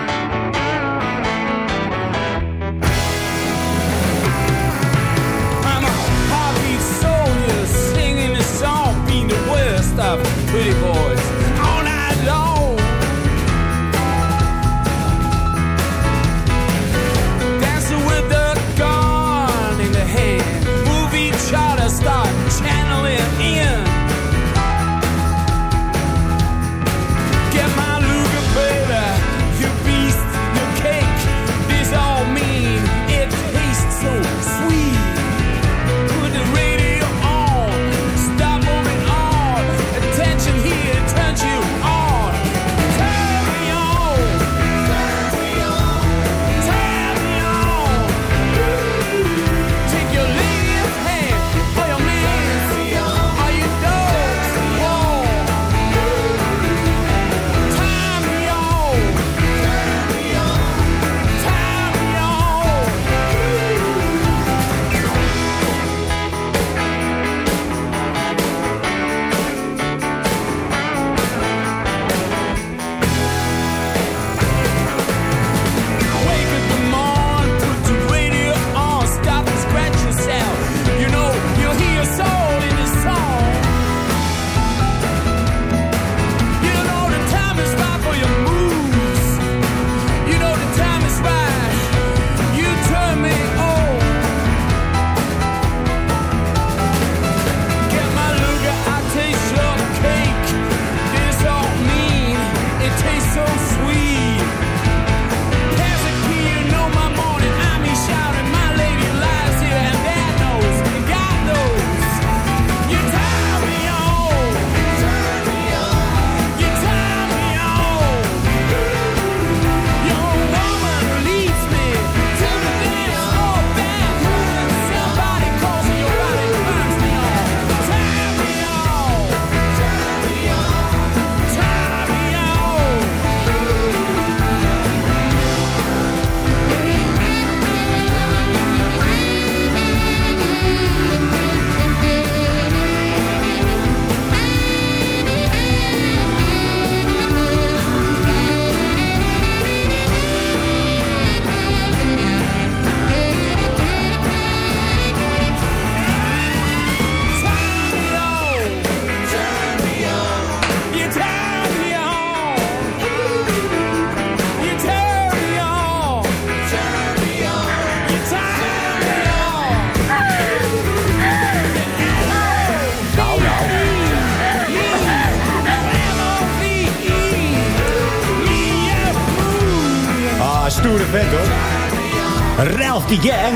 De Gang.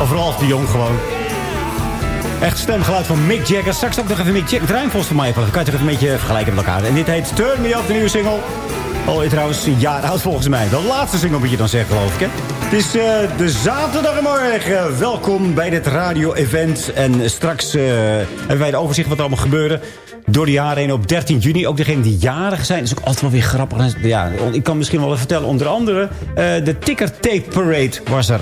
Of Ralph de Jong gewoon. Echt stemgeluid van Mick Jagger. Straks ook nog even Mick Jagger. Volgens mij. Dan kan je toch even een beetje vergelijken met elkaar. En dit heet Turn Me Up, de nieuwe single. Alweer trouwens een jaar oud volgens mij. De laatste single moet je dan zeggen, geloof ik, hè? Het is eh, de zaterdagmorgen. Welkom bij dit radio-event. En straks eh, hebben wij de overzicht wat er allemaal gebeurde. Door de jaren heen op 13 juni. Ook degenen die jarig zijn. Dat is ook altijd wel weer grappig. Ja, ik kan misschien wel even vertellen. Onder andere eh, de Ticker Tape Parade was er.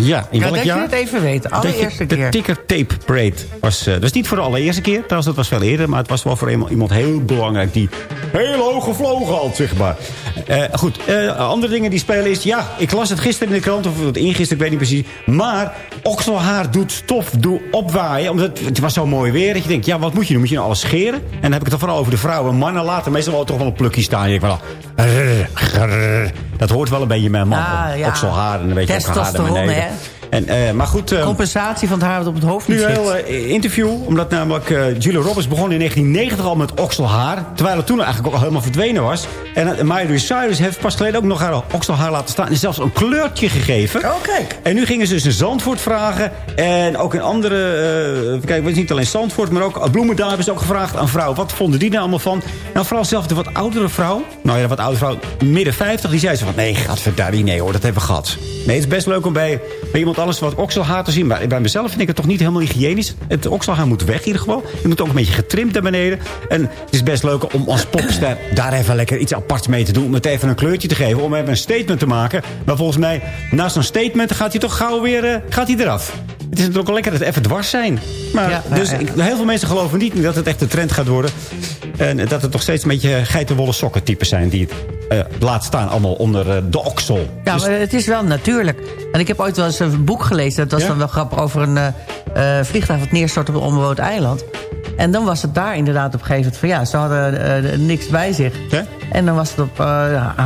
Ja, in Ja, welk dat je jaar? het even weet. Allereerste je- de keer. Ticker Tape Parade was... eh, dat is niet voor de allereerste keer. Trouwens, dat was veel eerder. Maar het was wel voor iemand, iemand heel belangrijk... die heel hoog gevlogen had, zeg maar. Eh, goed, eh, andere dingen die spelen is... Ja, ik las het gisteren in de krant. Of het ingisteren, ik weet niet precies. Maar okselhaar doet stof doe opwaaien. Omdat het, het was zo mooi weer. Dat je denkt, ja, wat moet je doen? Moet je nou alles scheren? En dan heb ik het dan vooral over de vrouwen. Mannen laten meestal wel toch wel een plukje staan. Denkt wel... Dat hoort wel een beetje bij een man. Ah, ja. Okselhaar en een beetje ook haar naar Testosteron, beneden. hè? En, eh, maar goed... eh, Compensatie van het haar dat op het hoofd nu een heel interview, omdat namelijk eh, Julia Roberts begon in 1990 al met okselhaar. Terwijl het toen eigenlijk ook al helemaal verdwenen was. En Miley Cyrus heeft pas geleden ook nog haar okselhaar laten staan. En zelfs een kleurtje gegeven. Oh, kijk. En nu gingen ze dus in Zandvoort vragen. En ook in andere, kijk, het is niet alleen Zandvoort, maar ook Bloemendaal hebben ze ook gevraagd aan vrouwen. Wat vonden die nou allemaal van? Nou, vooral zelf de wat oudere vrouw. Nou ja, de wat oudere vrouw, midden 50, die zei ze van... Nee, gadverdarrie, nee hoor, dat hebben we gehad. Nee, het is best leuk om bij, bij iemand alles wat okselhaar te zien. Maar bij mezelf vind ik het toch niet helemaal hygiënisch. Het okselhaar moet weg in ieder geval. Je moet ook een beetje getrimd naar beneden. En het is best leuk om als popster daar even lekker iets aparts mee te doen. Om het even een kleurtje te geven. Om even een statement te maken. Maar volgens mij, na zo'n statement gaat hij toch gauw weer eh, gaat hij eraf. Het is natuurlijk wel lekker dat het even dwars zijn. Maar Ja, dus ja, ja. Ik, heel veel mensen geloven niet dat het echt de trend gaat worden. En dat het nog steeds een beetje geitenwolle sokken types zijn. Die het eh, laat staan allemaal onder eh, de oksel. Ja, Dus- maar het is wel natuurlijk. En ik heb ooit wel eens een boek gelezen. Dat was Ja? dan wel grappig over een eh, eh, vliegtuig... dat neerstort op een onbewoond eiland. En dan was het daar inderdaad op een gegeven moment van... ja, ze hadden eh, niks bij zich. Ja? En dan was het op...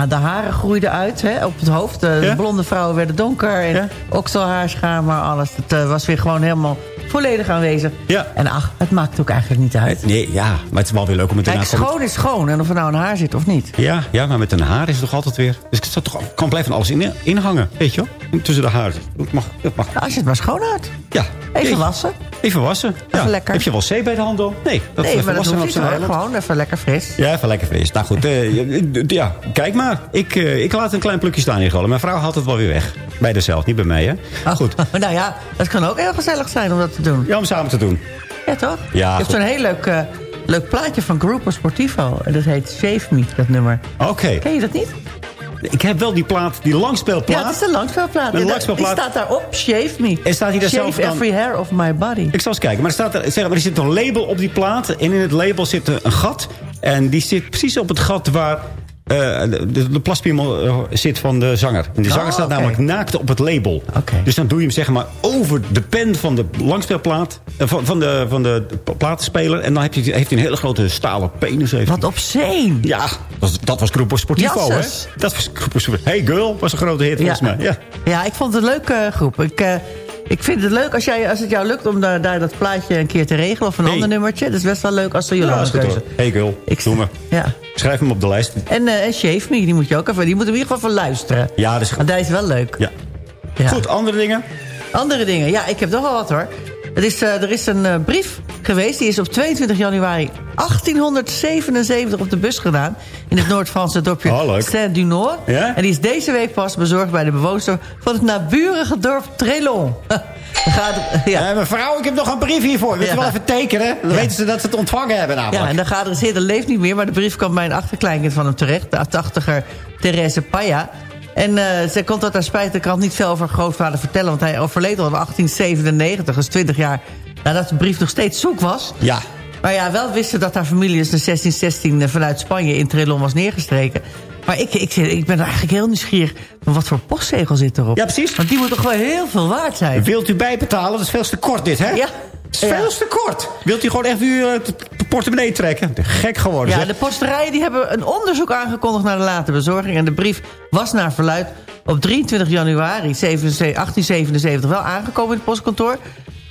de haren groeiden uit hè, op het hoofd. De, Ja? de blonde vrouwen werden donker. En Ja? okselhaar, schaam, alles. Het was weer gewoon helemaal volledig aanwezig. Ja. En ach, het maakt ook eigenlijk niet uit. Nee, ja, maar het is wel weer leuk om het daarna... schoon is schoon. En of er nou een haar zit of niet. Ja, ja, maar met een haar is het toch altijd weer... Dus het toch, kan blijven van alles in, inhangen, weet je wel? Tussen de haren. Dat mag, dat mag. Nou, als je het maar schoon houdt. Ja. Even wassen. Even wassen. Ja. lekker. Heb je wel zee bij de hand dan? Nee, dat nee, even maar dat. Gewoon even lekker fris. Ja, even lekker fris. Nou goed, eh, ja, kijk maar. Ik, eh, ik laat een klein plukje staan in Golen. Mijn vrouw haalt het wel weer weg. Bij haarzelf, niet bij mij, hè? Oh, Goed. nou ja, dat kan ook heel gezellig zijn om dat te doen. Ja, om samen te doen. Ja, toch? Ja, Je hebt zo'n heel leuk, eh, leuk plaatje van Grupo Sportivo. En dat heet Shave Me, dat nummer. Oké. Ken je dat niet? Ik heb wel die plaat, die langspeelplaat. Ja, het is een langspeelplaat. Een En dat- langspeelplaat. Die staat daarop, Shave Me. En staat hij daar Shave zelf dan- every hair of my body. Ik zal eens kijken. Maar er, staat, er- zeg, maar er zit een label op die plaat. En in het label zit een gat. En die zit precies op het gat waar de, de plaspiemel eh, zit van de zanger. En de Oh, zanger staat namelijk naakt op het label. Dus dan doe je hem zeg maar over de pen van de langspeelplaat. eh, van, van, de, van de platenspeler. En dan heb je, heeft hij een hele grote stalen penis. Heeft Wat obscene. Ja, dat, was- dat was Grupo Sportivo, hè? Dat was Grupo Sportivo. Hey Girl was een grote hit volgens mij. Ja. ja, ik vond het een leuke eh, groep. Ik, eh, ik vind het leuk als, jij, als het jou lukt om daar, daar dat plaatje een keer te regelen. Of een Hey. ander nummertje. Dat is best wel leuk als Ja, jullie goed keuze. hoor. Hey Girl, doe me. Ja. Schrijf hem op de lijst. En, en Shave Me, die moet je ook even... Die moet in ieder geval van luisteren. Ja, dat is Want hij is wel leuk. Ja. Ja. Goed, andere dingen? Andere dingen. Ja, ik heb nog wel wat hoor. Het is, eh, er is een eh, brief geweest. Die is op 22 januari 1877 op de bus gedaan. In het Noord-Franse dorpje Oh. Ja? En die is deze week pas bezorgd bij de bewoonster van het naburige dorp Trelon. Dan gaat ja. Eh, mevrouw, ik heb nog een brief hiervoor. Wilt u Ja. wel even tekenen? Dan Ja. weten ze dat ze het ontvangen hebben namelijk. Ja, en de geadresseerde leeft niet meer... maar de brief kwam bij een achterkleinkind van hem terecht. De 80er Therese Paya. En eh, ze kon tot haar spijt de krant niet veel over haar grootvader vertellen... want hij overleed al in 1897, dus 20 jaar... nadat de brief nog steeds zoek was. Ja. Maar ja, wel wisten dat haar familie dus in 1616 vanuit Spanje in Trillon was neergestreken. Maar ik, ik, ik ben er eigenlijk heel nieuwsgierig wat voor postzegel zit erop. Ja, precies. Want die moet toch wel heel veel waard zijn. Wilt u bijbetalen? Dat is veel te kort dit, hè? Ja. Is veel te kort. Wilt u gewoon echt uw eh, portemonnee trekken? Gek geworden, Ja, zeg. de posterijen die hebben een onderzoek aangekondigd naar de late bezorging. En de brief was naar verluid op 23 januari 1877 wel aangekomen in het postkantoor.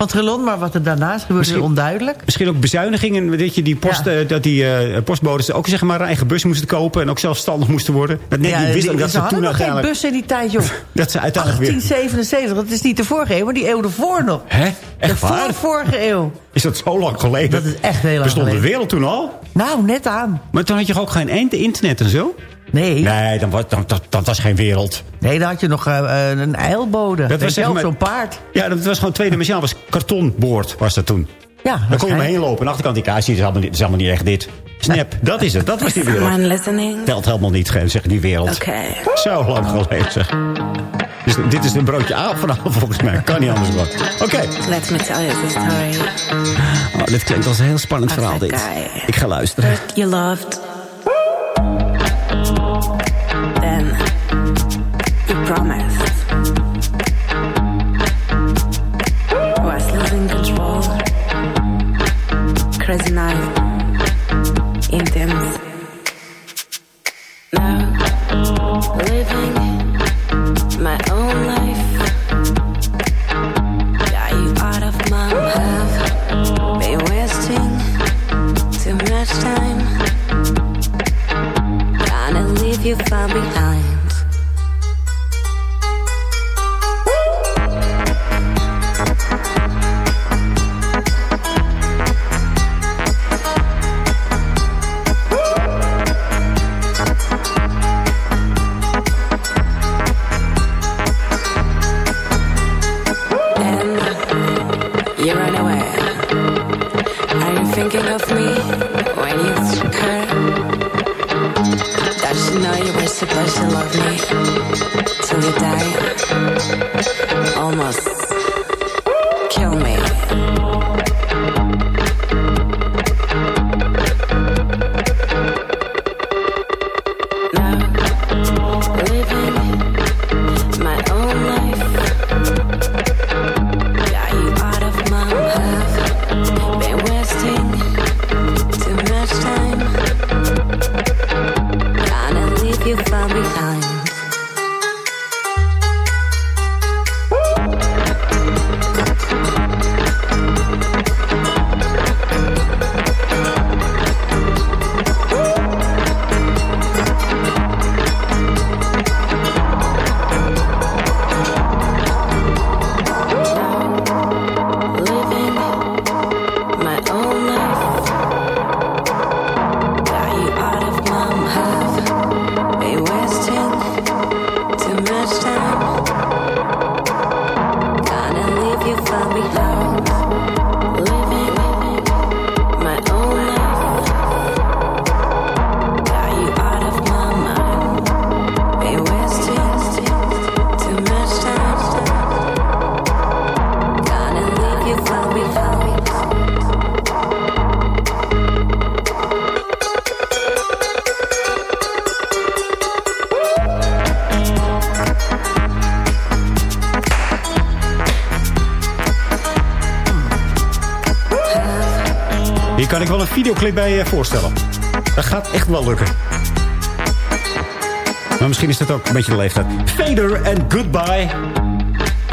Trelon, maar wat er daarnaast gebeurt is onduidelijk. Misschien ook bezuinigingen, weet je, die post, eh, dat die eh, postbodes ook zeg maar een eigen bus moesten kopen en ook zelfstandig moesten worden. Dat net niet wisten dat ze ze hadden toen nog geen bus in die tijd, joh. dat ze uiteindelijk weer 1877, dat is niet de vorige eeuw, maar die eeuw ervoor nog. Hè? Echt de waar? vorige eeuw. Is dat zo lang geleden? Dat is echt heel lang Bestond de geleden. wereld toen al? Nou, net aan. Maar toen had je ook geen internet en zo? Nee. Nee, dan was, dan, dat, dat was geen wereld. Nee, dan had je nog eh, eh, een eilbode. Dat was maar- zo'n paard. Ja, dat was gewoon tweedimensionaal. was kartonboord was dat toen. Ja, Daar kon je omheen lopen. En achterkant die kaas, die is allemaal niet, is allemaal niet echt dit. Snap, dat is het. Dat was die wereld. Telt helemaal niet, zeg die wereld. Oké. Zo lang geleden, zeg. Dus dit is een broodje aap vanavond volgens mij. Kan niet anders worden. Oké. Let me tell you the story. Oh, dit klinkt als een heel spannend verhaal, dit. Ik ga luisteren. You loved. Then you promised. Was. Crazy. Now living my own life. Got you out of my have been wasting too much time. Leave you far behind. And you run away. Are you thinking of me know you were supposed to love me till you die? Almost kill me. Voorstellen. Dat gaat echt wel lukken. Maar misschien is dat ook een beetje de leeftijd. Fader en Goodbye.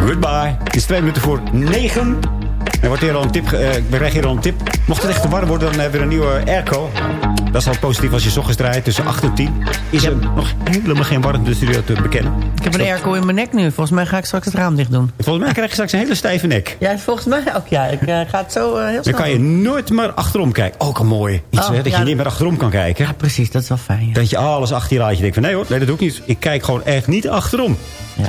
Goodbye. Het is twee minuten voor negen. Er wordt hier al een tip, eh, we krijgen hier al een tip. Mocht het echt te warm worden, dan hebben we een nieuwe airco. Dat is al positief als je 's ochtends draait tussen 8 en 10. Is er nog helemaal geen warmte studio te bekennen. Ik heb een airco in mijn nek nu. Volgens mij ga ik straks het raam dicht doen. Volgens mij krijg je straks een hele stijve nek. Ja, volgens mij ook. Ja, ik eh, ga het zo eh, heel Dan snel kan je nooit meer achterom kijken. Ook een mooi iets, Oh, hè? Dat ja, je niet meer achterom kan kijken. Ja, precies. Dat is wel fijn. ja. Dat je alles achter je laat. Je denkt van nee hoor, nee dat doe ik niet. Ik kijk gewoon echt niet achterom.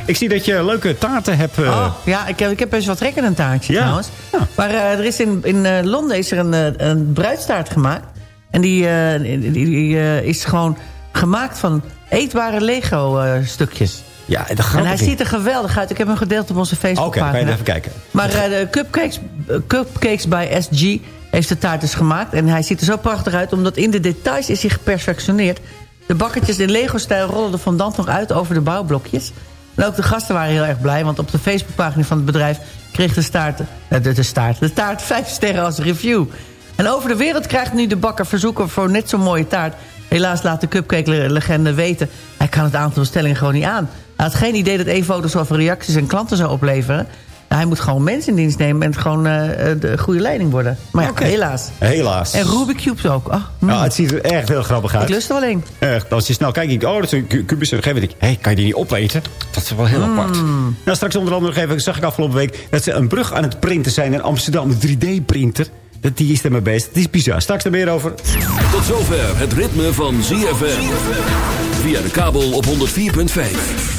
Ik zie dat je leuke taarten hebt. eh, Oh, ja, ik heb, ik heb best wel trek in een taartje Ja. trouwens. Maar eh, er is in, in eh, Londen is er een, een bruidstaart gemaakt. En die, die, die, is gewoon gemaakt van eetbare Lego-stukjes. ja, dat en gaat hij ziet er geweldig uit. Ik heb hem gedeeld op onze Oké, Facebookpagina. kan je even kijken. Maar de cupcakes, cupcakes bij SG heeft de taart dus gemaakt. En hij ziet er zo prachtig uit, omdat in de details is hij geperfectioneerd. De bakkertjes in Lego-stijl rollen er fondant nog uit over de bouwblokjes. En ook de gasten waren heel erg blij, want op de Facebookpagina van het bedrijf... kreeg de, staart, eh, de, de, de taart vijf sterren als review. En over de wereld krijgt nu de bakker verzoeken voor net zo'n mooie taart. Helaas laat de cupcake-legende weten... hij kan het aantal bestellingen gewoon niet aan. Hij had geen idee dat één foto zoveel reacties en klanten zou opleveren. Hij moet gewoon mensen in dienst nemen... en gewoon eh, eh, de goede leiding worden. Maar ja, helaas. Helaas. En Rubik Cubes ook. Oh, mm. Ja, het ziet er echt heel grappig uit. Ik lust er wel een. Echt, als je snel kijkt, denk ik, oh, dat is een ku- kubus. Moment denk ik, hé, kan je die niet opeten? Dat is wel heel apart. Nou, straks onder andere nog even, zag ik afgelopen week... dat ze een brug aan het printen zijn in Amsterdam. Een 3D-printer. Dat Die is er mee bezig. Het is bizar. Straks er meer over. Tot zover het ritme van ZFM. Via de kabel op 104.5.